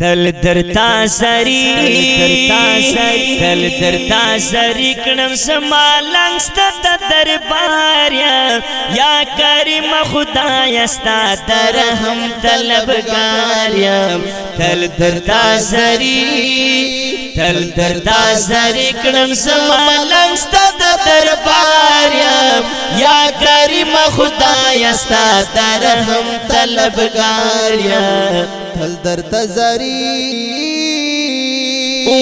تل درتا سری درتا سری تل درتا سری کړم سما لنګست د دربار یا یا کریم خدای استا درهم طلبګار یا تل درتا سری تل در تا زر کړم سمالم ست د دربار یا کریم خدای ست درهم طلبګار یا تل در تا زری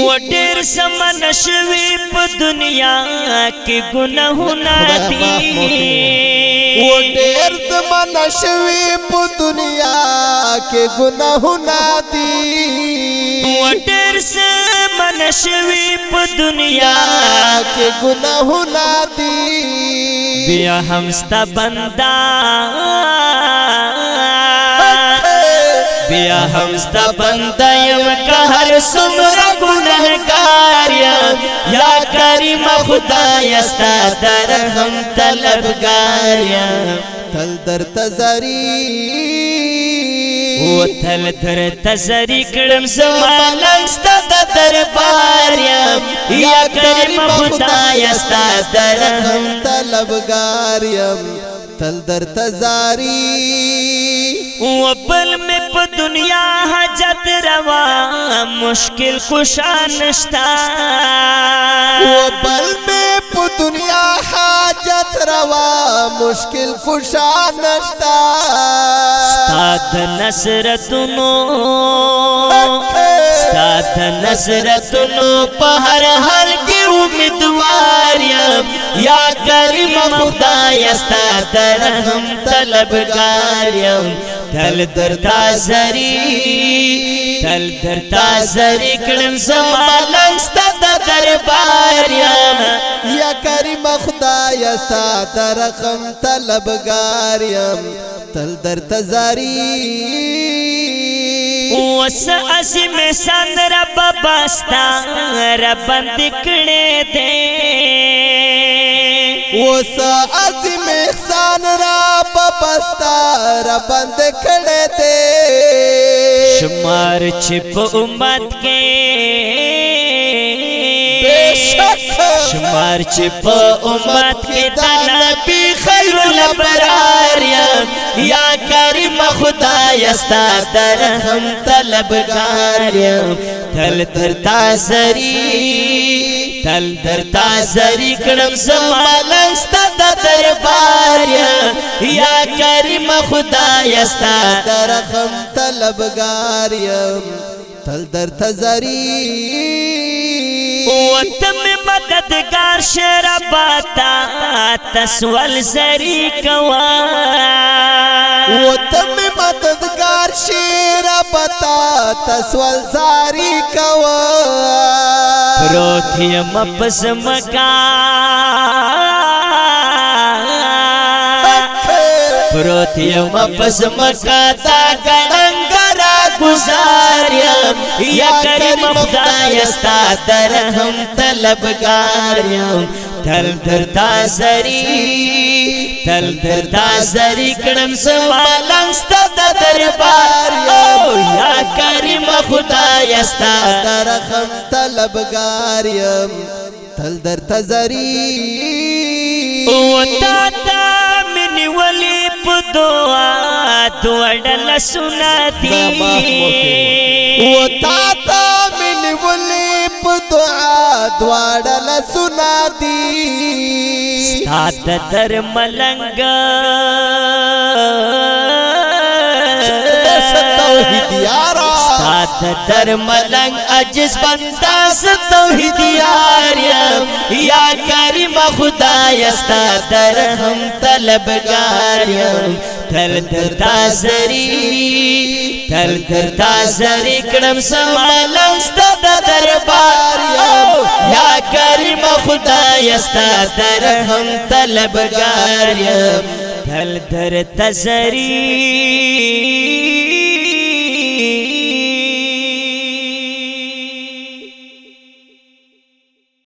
و ډیر سم نشوي په دنیا کې ګناهونه دي و ډیر سم نشوي په دنیا کې ګناهونه دي و ډیر نشوی په دنیا کې کے بیا هم سب بندا بیا هم بیاہ ہم سب بند سندر گنہ گار یا کریم درهم کری مہود تل در تزری او تھل در یا کریم خدای در تل تزاری او دنیا روا مشکل خوشانشا او بل میں پودنیا روا مشکل خوشا نشتا ستاد نصرتنو ستاد نصرتنو په هر حال کې امیدوار یم یا کریم خدای ستاد رحم طلبګار یم تل درتا زری تل درتا زری کړم زما لنګ ستاد دربار یم یا کریم خدا یستا درخم طلبگاریم تل در تزاری اوس اسی می سند رب باستا رب دکړې دې اوس اسی می سند رب باستا رب دکړې دې شمار چې په امت کې شمار چې په امت کې د نبی خیر الابرار یا یا کریم خدای ستا درهم طلبګار یا تل تر تا سری تل تر تا سری کړم زمالنګ ستا د دربار یا یا کریم خدای ستا درهم طلبګار یا تل در تزری وہ تم مددگار شیرا پتا تسولی ساری کؤ وہ تم مددگار شیرا مپس تسو ساری مپس مکا تا مپسم ستا درهم طلبگار یم تل دردا زری تل دردا زری کړم سما لنګست د دربار یو یا کریم خدای ستا درهم طلبگار یم تل دردا زری او تا تا منی ولی په دعا دوړل سناتي او تا تا نیپ لسنا سنا حاد در ملنگ در ملنگ جس بندا یا کریم ستوہ در هم مبدا تر ساد تلبارری تل تر تا زری کړم سمالم ست دربار یو یا کریم خدای ست درهم طلبګار یم تل تر تزری